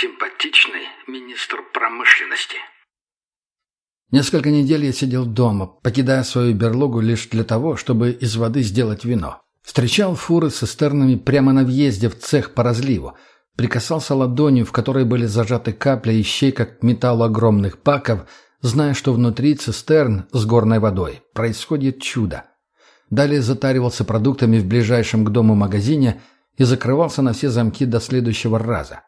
симпатичный министр промышленности. Несколько недель я сидел дома, покидая свою берлогу лишь для того, чтобы из воды сделать вино. Встречал фуры с цистернами прямо на въезде в цех по разливу, прикасался ладонью, в которой были зажаты капли и щейка к металлу огромных паков, зная, что внутри цистерн с горной водой происходит чудо. Далее затаривался продуктами в ближайшем к дому магазине и закрывался на все замки до следующего раза.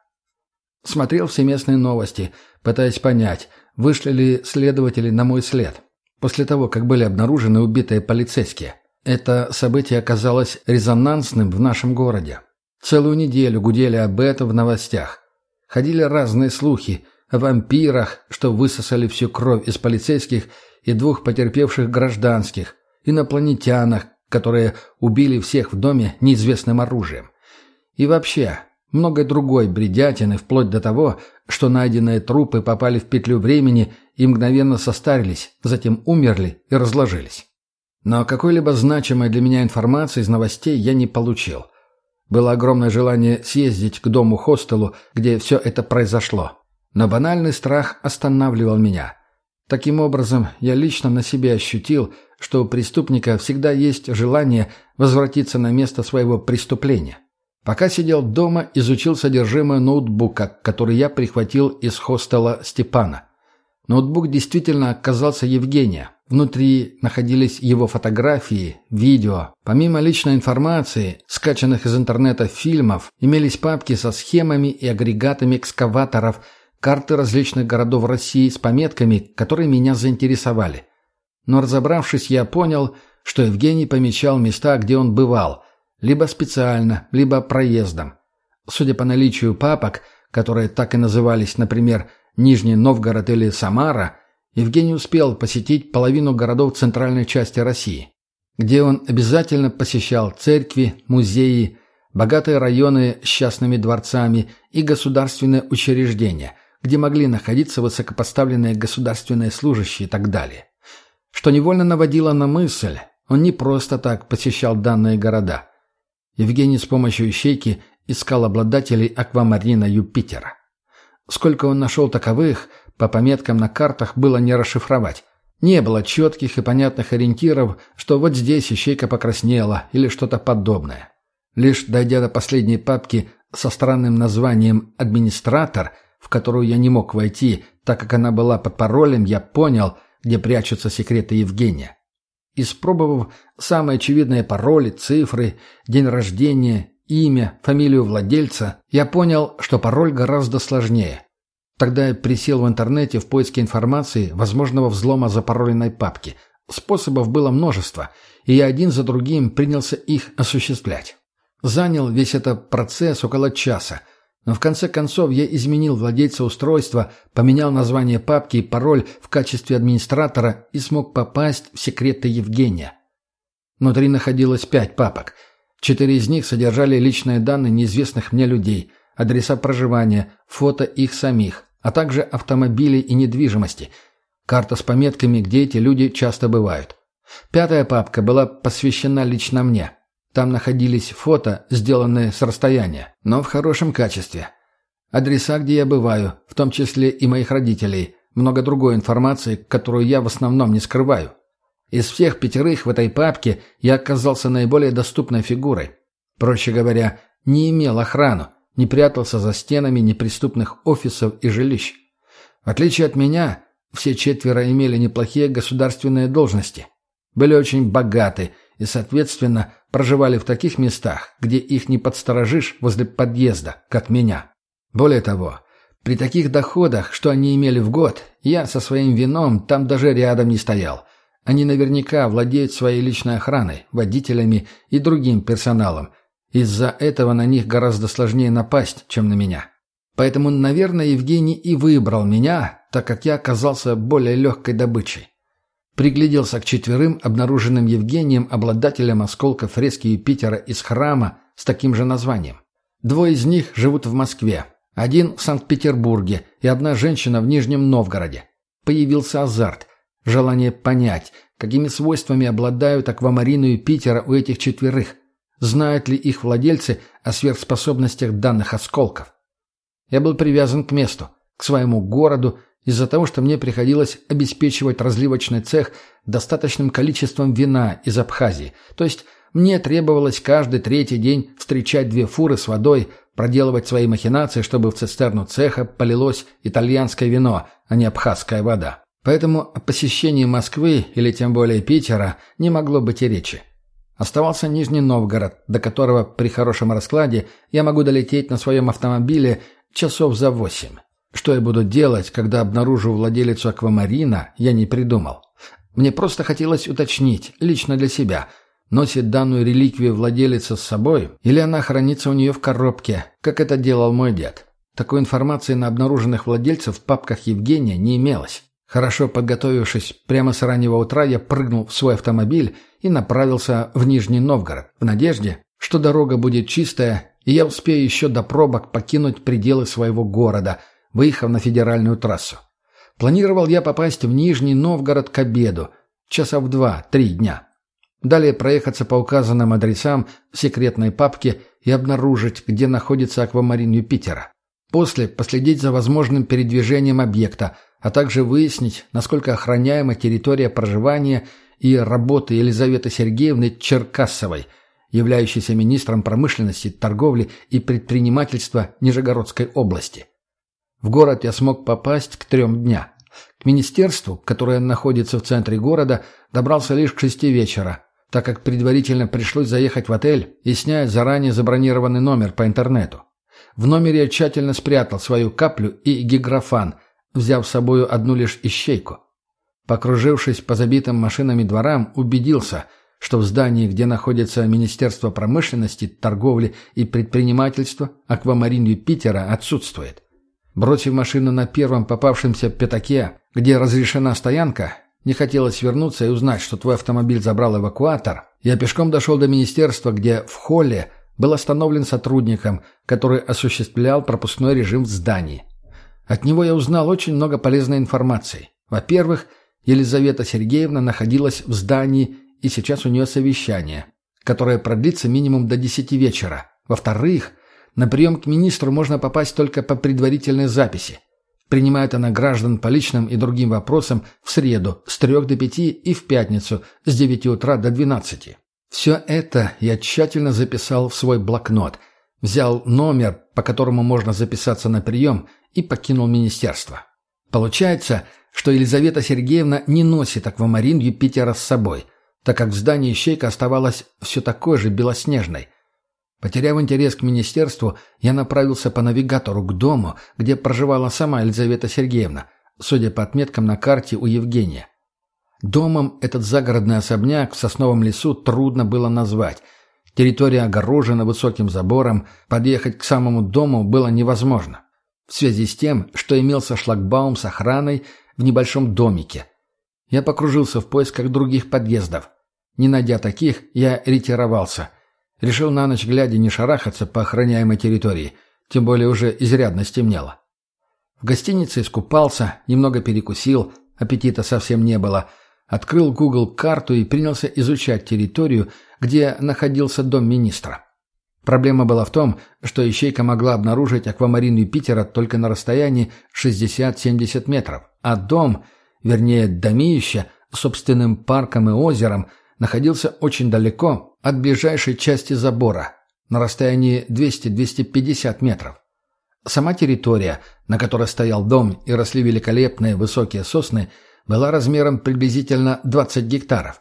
Смотрел все местные новости, пытаясь понять, вышли ли следователи на мой след. После того, как были обнаружены убитые полицейские. Это событие оказалось резонансным в нашем городе. Целую неделю гудели об этом в новостях. Ходили разные слухи о вампирах, что высосали всю кровь из полицейских и двух потерпевших гражданских, инопланетянах, которые убили всех в доме неизвестным оружием. И вообще, много другой бредятины, вплоть до того, что найденные трупы попали в петлю времени и мгновенно состарились, затем умерли и разложились. Но какой-либо значимой для меня информации из новостей я не получил. Было огромное желание съездить к дому-хостелу, где все это произошло. Но банальный страх останавливал меня. Таким образом, я лично на себе ощутил, что у преступника всегда есть желание возвратиться на место своего преступления. Пока сидел дома, изучил содержимое ноутбука, который я прихватил из хостела Степана. Ноутбук действительно оказался Евгения. Внутри находились его фотографии, видео. Помимо личной информации, скачанных из интернета фильмов, имелись папки со схемами и агрегатами экскаваторов, карты различных городов России с пометками, которые меня заинтересовали. Но разобравшись, я понял, что Евгений помечал места, где он бывал – либо специально, либо проездом. Судя по наличию папок, которые так и назывались, например, Нижний Новгород или Самара, Евгений успел посетить половину городов центральной части России, где он обязательно посещал церкви, музеи, богатые районы с частными дворцами и государственные учреждения, где могли находиться высокопоставленные государственные служащие и так далее. Что невольно наводило на мысль, он не просто так посещал данные города – Евгений с помощью ищейки искал обладателей аквамарина Юпитера. Сколько он нашел таковых, по пометкам на картах было не расшифровать. Не было четких и понятных ориентиров, что вот здесь ищейка покраснела или что-то подобное. Лишь дойдя до последней папки со странным названием «Администратор», в которую я не мог войти, так как она была под паролем, я понял, где прячутся секреты Евгения. Испробовав самые очевидные пароли, цифры, день рождения, имя, фамилию владельца, я понял, что пароль гораздо сложнее. Тогда я присел в интернете в поиске информации возможного взлома запароленной папки. Способов было множество, и я один за другим принялся их осуществлять. Занял весь этот процесс около часа, но в конце концов я изменил владельца устройства, поменял название папки и пароль в качестве администратора и смог попасть в секреты Евгения. Внутри находилось пять папок. Четыре из них содержали личные данные неизвестных мне людей, адреса проживания, фото их самих, а также автомобили и недвижимости, карта с пометками, где эти люди часто бывают. Пятая папка была посвящена лично мне – там находились фото, сделанные с расстояния, но в хорошем качестве. Адреса, где я бываю, в том числе и моих родителей, много другой информации, которую я в основном не скрываю. Из всех пятерых в этой папке я оказался наиболее доступной фигурой. Проще говоря, не имел охрану, не прятался за стенами неприступных офисов и жилищ. В отличие от меня, все четверо имели неплохие государственные должности. Были очень богаты и, соответственно, проживали в таких местах, где их не подсторожишь возле подъезда, как меня. Более того, при таких доходах, что они имели в год, я со своим вином там даже рядом не стоял. Они наверняка владеют своей личной охраной, водителями и другим персоналом. Из-за этого на них гораздо сложнее напасть, чем на меня. Поэтому, наверное, Евгений и выбрал меня, так как я оказался более легкой добычей. Пригляделся к четверым, обнаруженным Евгением, обладателем осколка фрески Юпитера из храма с таким же названием. Двое из них живут в Москве, один в Санкт-Петербурге и одна женщина в Нижнем Новгороде. Появился азарт, желание понять, какими свойствами обладают аквамарины Юпитера у этих четверых, знают ли их владельцы о сверхспособностях данных осколков. Я был привязан к месту, к своему городу, из-за того, что мне приходилось обеспечивать разливочный цех достаточным количеством вина из Абхазии. То есть мне требовалось каждый третий день встречать две фуры с водой, проделывать свои махинации, чтобы в цистерну цеха полилось итальянское вино, а не абхазская вода. Поэтому о посещении Москвы или тем более Питера не могло быть и речи. Оставался Нижний Новгород, до которого при хорошем раскладе я могу долететь на своем автомобиле часов за восемь. Что я буду делать, когда обнаружу владелицу аквамарина, я не придумал. Мне просто хотелось уточнить, лично для себя, носит данную реликвию владелица с собой или она хранится у нее в коробке, как это делал мой дед. Такой информации на обнаруженных владельцев в папках Евгения не имелось. Хорошо подготовившись, прямо с раннего утра я прыгнул в свой автомобиль и направился в Нижний Новгород, в надежде, что дорога будет чистая, и я успею еще до пробок покинуть пределы своего города, выехав на федеральную трассу. Планировал я попасть в Нижний Новгород к обеду, часа в два-три дня. Далее проехаться по указанным адресам в секретной папке и обнаружить, где находится аквамарин Юпитера. После последить за возможным передвижением объекта – а также выяснить, насколько охраняема территория проживания и работы Елизаветы Сергеевны Черкасовой, являющейся министром промышленности, торговли и предпринимательства Нижегородской области. В город я смог попасть к трем дня. К министерству, которое находится в центре города, добрался лишь к шести вечера, так как предварительно пришлось заехать в отель и снять заранее забронированный номер по интернету. В номере я тщательно спрятал свою каплю и гиграфан – взяв с собою одну лишь ищейку. Покружившись по забитым машинами дворам, убедился, что в здании, где находится Министерство промышленности, торговли и предпринимательства, аквамарин Юпитера отсутствует. Бросив машину на первом попавшемся пятаке, где разрешена стоянка, не хотелось вернуться и узнать, что твой автомобиль забрал эвакуатор, я пешком дошел до министерства, где в холле был остановлен сотрудником, который осуществлял пропускной режим в здании. От него я узнал очень много полезной информации. Во-первых, Елизавета Сергеевна находилась в здании, и сейчас у нее совещание, которое продлится минимум до десяти вечера. Во-вторых, на прием к министру можно попасть только по предварительной записи. Принимает она граждан по личным и другим вопросам в среду с трех до пяти и в пятницу с девяти утра до двенадцати. Все это я тщательно записал в свой блокнот, взял номер, по которому можно записаться на прием – и покинул министерство. Получается, что Елизавета Сергеевна не носит аквамарин Юпитера с собой, так как в здании ищейка оставалась все такой же белоснежной. Потеряв интерес к министерству, я направился по навигатору к дому, где проживала сама Елизавета Сергеевна, судя по отметкам на карте у Евгения. Домом этот загородный особняк в сосновом лесу трудно было назвать. Территория огорожена высоким забором, подъехать к самому дому было невозможно в связи с тем, что имелся шлагбаум с охраной в небольшом домике. Я покружился в поисках других подъездов. Не найдя таких, я ретировался. Решил на ночь глядя не шарахаться по охраняемой территории, тем более уже изрядно стемнело. В гостинице искупался, немного перекусил, аппетита совсем не было. Открыл Google карту и принялся изучать территорию, где находился дом министра. Проблема была в том, что ищейка могла обнаружить аквамарин Юпитера только на расстоянии 60-70 метров, а дом, вернее домище, собственным парком и озером, находился очень далеко от ближайшей части забора, на расстоянии 200-250 метров. Сама территория, на которой стоял дом и росли великолепные высокие сосны, была размером приблизительно 20 гектаров.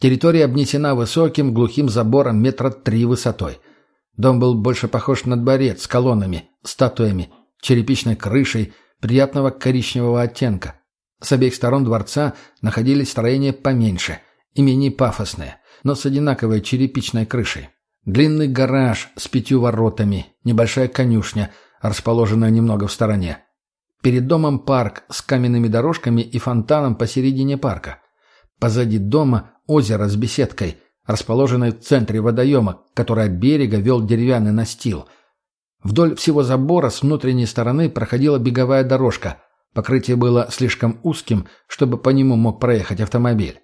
Территория обнесена высоким глухим забором метра три высотой – Дом был больше похож на дворец с колоннами, статуями, черепичной крышей приятного коричневого оттенка. С обеих сторон дворца находились строения поменьше и менее пафосные, но с одинаковой черепичной крышей. Длинный гараж с пятью воротами, небольшая конюшня, расположенная немного в стороне. Перед домом парк с каменными дорожками и фонтаном посередине парка. Позади дома озеро с беседкой – расположенной в центре водоема, который от берега вел деревянный настил. Вдоль всего забора с внутренней стороны проходила беговая дорожка. Покрытие было слишком узким, чтобы по нему мог проехать автомобиль.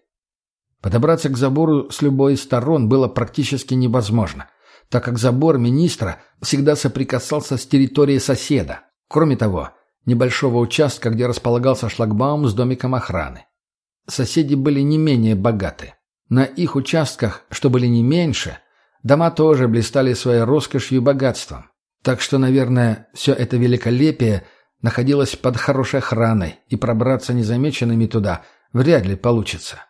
Подобраться к забору с любой из сторон было практически невозможно, так как забор министра всегда соприкасался с территорией соседа. Кроме того, небольшого участка, где располагался шлагбаум с домиком охраны. Соседи были не менее богаты. На их участках, что были не меньше, дома тоже блистали своей роскошью и богатством. Так что, наверное, все это великолепие находилось под хорошей охраной, и пробраться незамеченными туда вряд ли получится.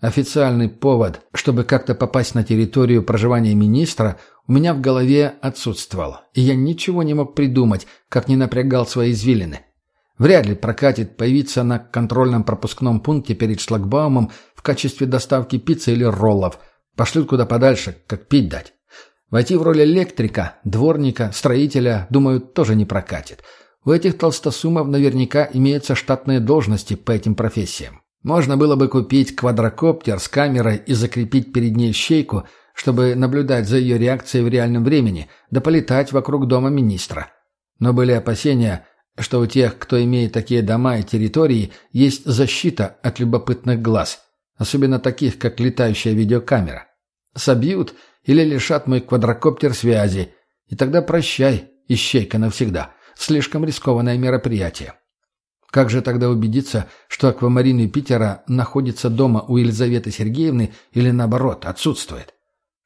Официальный повод, чтобы как-то попасть на территорию проживания министра, у меня в голове отсутствовал, и я ничего не мог придумать, как не напрягал свои извилины. Вряд ли прокатит появиться на контрольном пропускном пункте перед шлагбаумом в качестве доставки пиццы или роллов. Пошлют куда подальше, как пить дать. Войти в роль электрика, дворника, строителя, думаю, тоже не прокатит. У этих толстосумов наверняка имеются штатные должности по этим профессиям. Можно было бы купить квадрокоптер с камерой и закрепить перед ней щейку, чтобы наблюдать за ее реакцией в реальном времени, да полетать вокруг дома министра. Но были опасения, что у тех, кто имеет такие дома и территории, есть защита от любопытных глаз, особенно таких, как летающая видеокамера. Собьют или лишат мой квадрокоптер связи, и тогда прощай, ищейка навсегда. Слишком рискованное мероприятие. Как же тогда убедиться, что аквамарин Юпитера находится дома у Елизаветы Сергеевны или, наоборот, отсутствует?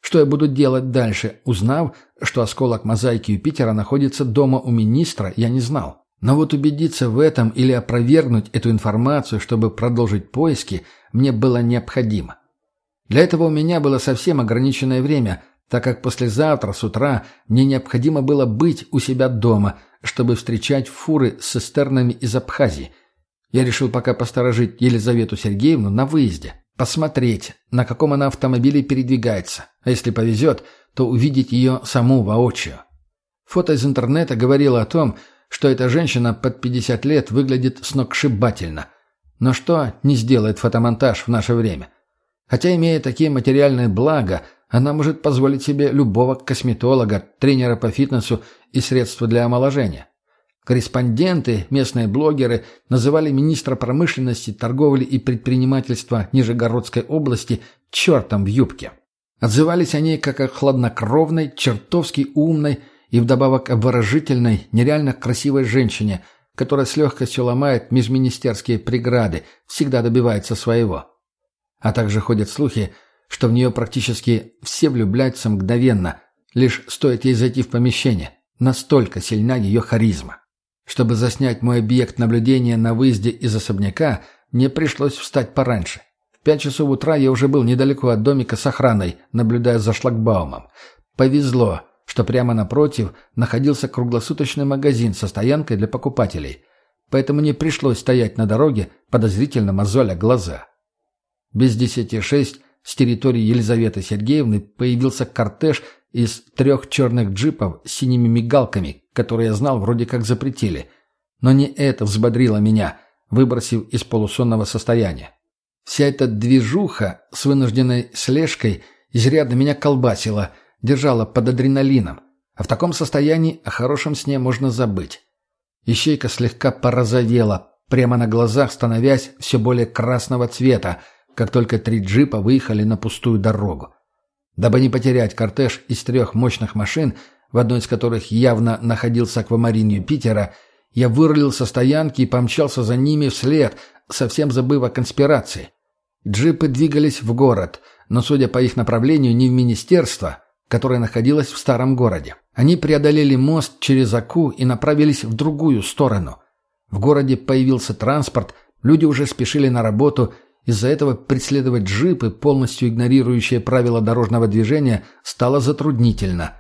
Что я буду делать дальше, узнав, что осколок мозаики Юпитера находится дома у министра, я не знал. Но вот убедиться в этом или опровергнуть эту информацию, чтобы продолжить поиски, мне было необходимо. Для этого у меня было совсем ограниченное время, так как послезавтра с утра мне необходимо было быть у себя дома – чтобы встречать фуры с цистернами из Абхазии. Я решил пока посторожить Елизавету Сергеевну на выезде, посмотреть, на каком она автомобиле передвигается, а если повезет, то увидеть ее саму воочию. Фото из интернета говорило о том, что эта женщина под 50 лет выглядит сногсшибательно. Но что не сделает фотомонтаж в наше время? Хотя, имея такие материальные блага, она может позволить себе любого косметолога, тренера по фитнесу и средства для омоложения. Корреспонденты, местные блогеры называли министра промышленности, торговли и предпринимательства Нижегородской области «чертом в юбке». Отзывались они как о хладнокровной, чертовски умной и вдобавок обворожительной, нереально красивой женщине, которая с легкостью ломает межминистерские преграды, всегда добивается своего. А также ходят слухи, что в нее практически все влюбляются мгновенно, лишь стоит ей зайти в помещение. Настолько сильна ее харизма. Чтобы заснять мой объект наблюдения на выезде из особняка, мне пришлось встать пораньше. В пять часов утра я уже был недалеко от домика с охраной, наблюдая за шлагбаумом. Повезло, что прямо напротив находился круглосуточный магазин со стоянкой для покупателей. Поэтому не пришлось стоять на дороге, подозрительно мозоля глаза. Без десяти шесть с территории Елизаветы Сергеевны появился кортеж из трех черных джипов с синими мигалками, которые я знал вроде как запретили. Но не это взбодрило меня, выбросив из полусонного состояния. Вся эта движуха с вынужденной слежкой изрядно меня колбасила, держала под адреналином. А в таком состоянии о хорошем сне можно забыть. Ищейка слегка порозовела, прямо на глазах становясь все более красного цвета, как только три джипа выехали на пустую дорогу. Дабы не потерять кортеж из трех мощных машин, в одной из которых явно находился аквамарин Юпитера, я вырулил со стоянки и помчался за ними вслед, совсем забыв о конспирации. Джипы двигались в город, но, судя по их направлению, не в министерство, которое находилось в старом городе. Они преодолели мост через Аку и направились в другую сторону. В городе появился транспорт, люди уже спешили на работу – из-за этого преследовать джипы, полностью игнорирующие правила дорожного движения, стало затруднительно.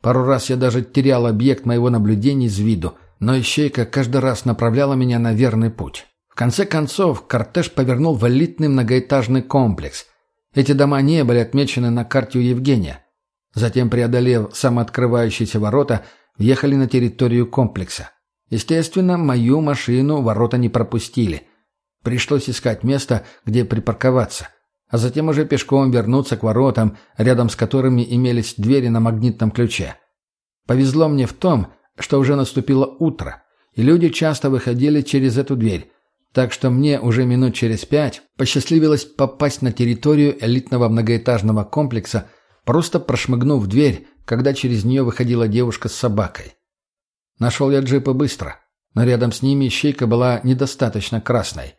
Пару раз я даже терял объект моего наблюдения из виду, но ищейка каждый раз направляла меня на верный путь. В конце концов, кортеж повернул в элитный многоэтажный комплекс. Эти дома не были отмечены на карте у Евгения. Затем, преодолев самооткрывающиеся ворота, въехали на территорию комплекса. Естественно, мою машину ворота не пропустили – Пришлось искать место, где припарковаться, а затем уже пешком вернуться к воротам, рядом с которыми имелись двери на магнитном ключе. Повезло мне в том, что уже наступило утро, и люди часто выходили через эту дверь, так что мне уже минут через пять посчастливилось попасть на территорию элитного многоэтажного комплекса, просто прошмыгнув дверь, когда через нее выходила девушка с собакой. Нашел я джипы быстро, но рядом с ними ищейка была недостаточно красной.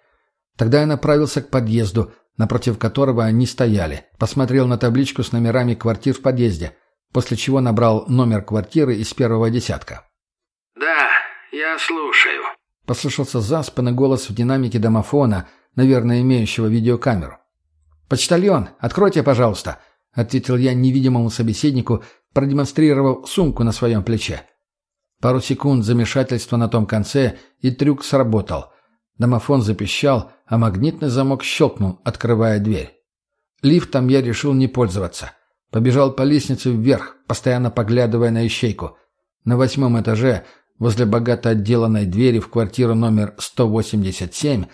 Тогда я направился к подъезду, напротив которого они стояли, посмотрел на табличку с номерами квартир в подъезде, после чего набрал номер квартиры из первого десятка. «Да, я слушаю», — послышался заспанный голос в динамике домофона, наверное, имеющего видеокамеру. «Почтальон, откройте, пожалуйста», — ответил я невидимому собеседнику, продемонстрировав сумку на своем плече. Пару секунд замешательства на том конце, и трюк сработал. Домофон запищал, а магнитный замок щелкнул, открывая дверь. Лифтом я решил не пользоваться. Побежал по лестнице вверх, постоянно поглядывая на ищейку. На восьмом этаже, возле богато отделанной двери в квартиру номер 187,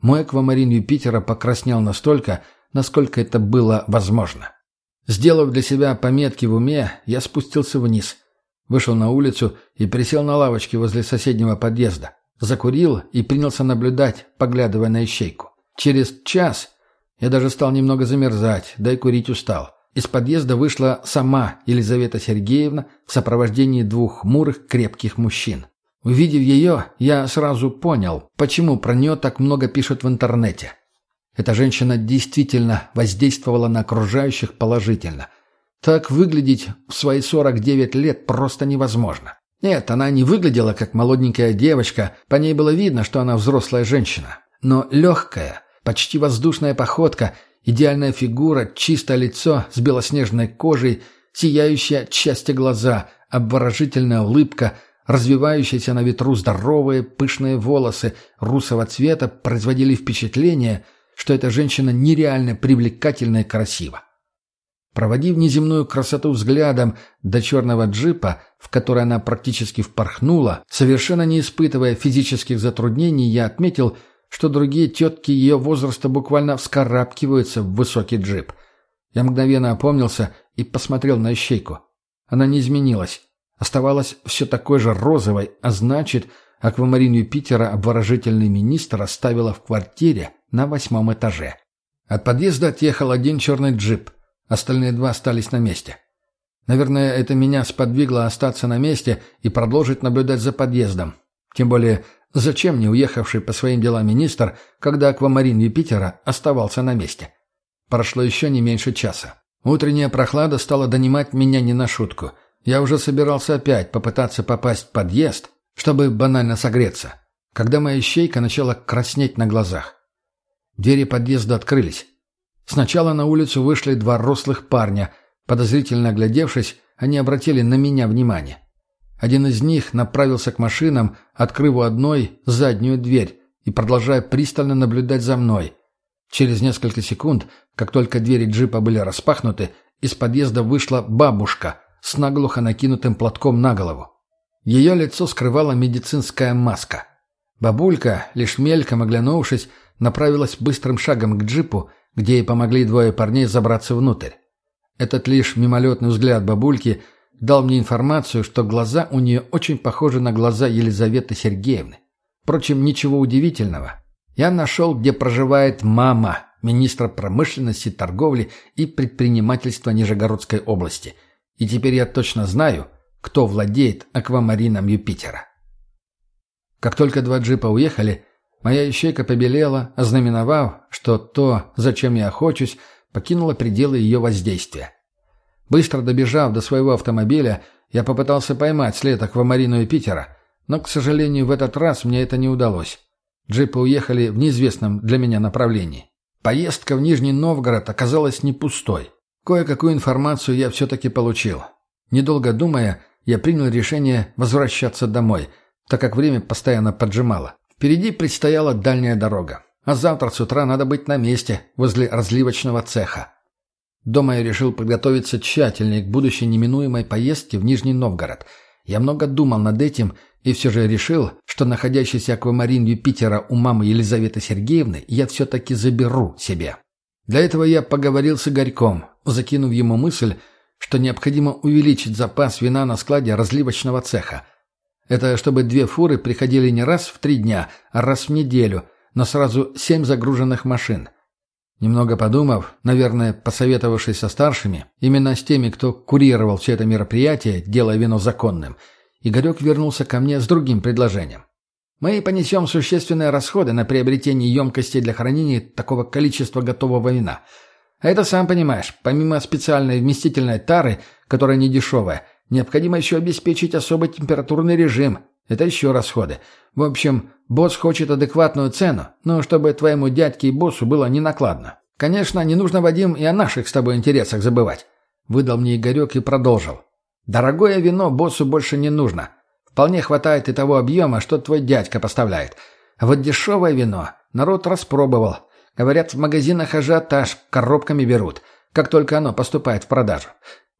мой аквамарин Юпитера покраснел настолько, насколько это было возможно. Сделав для себя пометки в уме, я спустился вниз – Вышел на улицу и присел на лавочке возле соседнего подъезда. Закурил и принялся наблюдать, поглядывая на ищейку. Через час я даже стал немного замерзать, да и курить устал. Из подъезда вышла сама Елизавета Сергеевна в сопровождении двух хмурых крепких мужчин. Увидев ее, я сразу понял, почему про нее так много пишут в интернете. Эта женщина действительно воздействовала на окружающих положительно – так выглядеть в свои 49 лет просто невозможно. Нет, она не выглядела как молоденькая девочка, по ней было видно, что она взрослая женщина. Но легкая, почти воздушная походка, идеальная фигура, чистое лицо с белоснежной кожей, сияющие от счастья глаза, обворожительная улыбка, развивающиеся на ветру здоровые пышные волосы русого цвета производили впечатление, что эта женщина нереально привлекательна и красива. Проводив неземную красоту взглядом до черного джипа, в который она практически впорхнула, совершенно не испытывая физических затруднений, я отметил, что другие тетки ее возраста буквально вскарабкиваются в высокий джип. Я мгновенно опомнился и посмотрел на ищейку. Она не изменилась. Оставалась все такой же розовой, а значит, аквамарин Юпитера обворожительный министр оставила в квартире на восьмом этаже. От подъезда отъехал один черный джип – Остальные два остались на месте. Наверное, это меня сподвигло остаться на месте и продолжить наблюдать за подъездом. Тем более, зачем мне уехавший по своим делам министр, когда аквамарин Юпитера оставался на месте? Прошло еще не меньше часа. Утренняя прохлада стала донимать меня не на шутку. Я уже собирался опять попытаться попасть в подъезд, чтобы банально согреться, когда моя щейка начала краснеть на глазах. Двери подъезда открылись. Сначала на улицу вышли два рослых парня. Подозрительно оглядевшись, они обратили на меня внимание. Один из них направился к машинам, открыв у одной заднюю дверь и продолжая пристально наблюдать за мной. Через несколько секунд, как только двери джипа были распахнуты, из подъезда вышла бабушка с наглухо накинутым платком на голову. Ее лицо скрывала медицинская маска. Бабулька, лишь мельком оглянувшись, направилась быстрым шагом к джипу где ей помогли двое парней забраться внутрь. Этот лишь мимолетный взгляд бабульки дал мне информацию, что глаза у нее очень похожи на глаза Елизаветы Сергеевны. Впрочем, ничего удивительного. Я нашел, где проживает мама министра промышленности, торговли и предпринимательства Нижегородской области. И теперь я точно знаю, кто владеет аквамарином Юпитера. Как только два джипа уехали, Моя ищейка побелела, ознаменовав, что то, зачем я охочусь, покинуло пределы ее воздействия. Быстро добежав до своего автомобиля, я попытался поймать след аквамарину Питера, но, к сожалению, в этот раз мне это не удалось. Джипы уехали в неизвестном для меня направлении. Поездка в Нижний Новгород оказалась не пустой. Кое-какую информацию я все-таки получил. Недолго думая, я принял решение возвращаться домой, так как время постоянно поджимало. Впереди предстояла дальняя дорога. А завтра с утра надо быть на месте, возле разливочного цеха. Дома я решил подготовиться тщательнее к будущей неминуемой поездке в Нижний Новгород. Я много думал над этим и все же решил, что находящийся аквамарин Юпитера у мамы Елизаветы Сергеевны я все-таки заберу себе. Для этого я поговорил с Игорьком, закинув ему мысль, что необходимо увеличить запас вина на складе разливочного цеха – это чтобы две фуры приходили не раз в три дня, а раз в неделю, но сразу семь загруженных машин. Немного подумав, наверное, посоветовавшись со старшими, именно с теми, кто курировал все это мероприятие, делая вино законным, Игорек вернулся ко мне с другим предложением. Мы понесем существенные расходы на приобретение емкостей для хранения такого количества готового вина. А это, сам понимаешь, помимо специальной вместительной тары, которая не дешевая, необходимо еще обеспечить особый температурный режим. Это еще расходы. В общем, босс хочет адекватную цену, но чтобы твоему дядьке и боссу было не накладно. Конечно, не нужно, Вадим, и о наших с тобой интересах забывать. Выдал мне Игорек и продолжил. Дорогое вино боссу больше не нужно. Вполне хватает и того объема, что твой дядька поставляет. А вот дешевое вино народ распробовал. Говорят, в магазинах ажиотаж, коробками берут, как только оно поступает в продажу.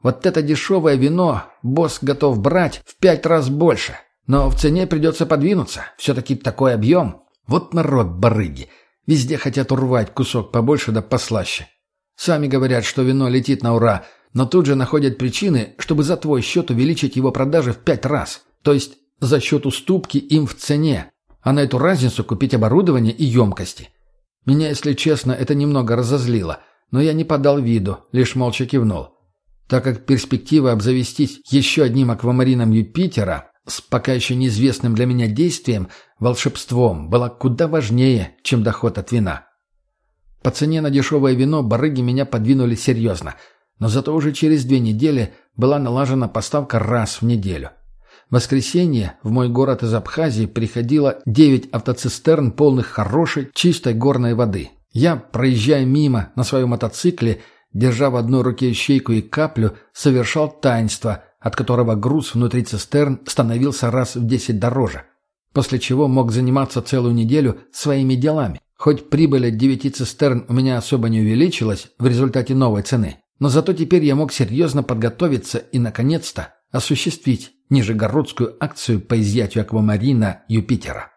Вот это дешевое вино босс готов брать в пять раз больше. Но в цене придется подвинуться. Все-таки такой объем. Вот народ барыги. Везде хотят урвать кусок побольше да послаще. Сами говорят, что вино летит на ура, но тут же находят причины, чтобы за твой счет увеличить его продажи в пять раз. То есть за счет уступки им в цене, а на эту разницу купить оборудование и емкости. Меня, если честно, это немного разозлило, но я не подал виду, лишь молча кивнул. Так как перспектива обзавестись еще одним аквамарином Юпитера с пока еще неизвестным для меня действием, волшебством, была куда важнее, чем доход от вина. По цене на дешевое вино барыги меня подвинули серьезно, но зато уже через две недели была налажена поставка раз в неделю. В воскресенье в мой город из Абхазии приходило девять автоцистерн, полных хорошей, чистой горной воды. Я, проезжая мимо на своем мотоцикле, держа в одной руке щейку и каплю, совершал таинство, от которого груз внутри цистерн становился раз в десять дороже. После чего мог заниматься целую неделю своими делами. Хоть прибыль от девяти цистерн у меня особо не увеличилась в результате новой цены, но зато теперь я мог серьезно подготовиться и, наконец-то, осуществить нижегородскую акцию по изъятию аквамарина Юпитера.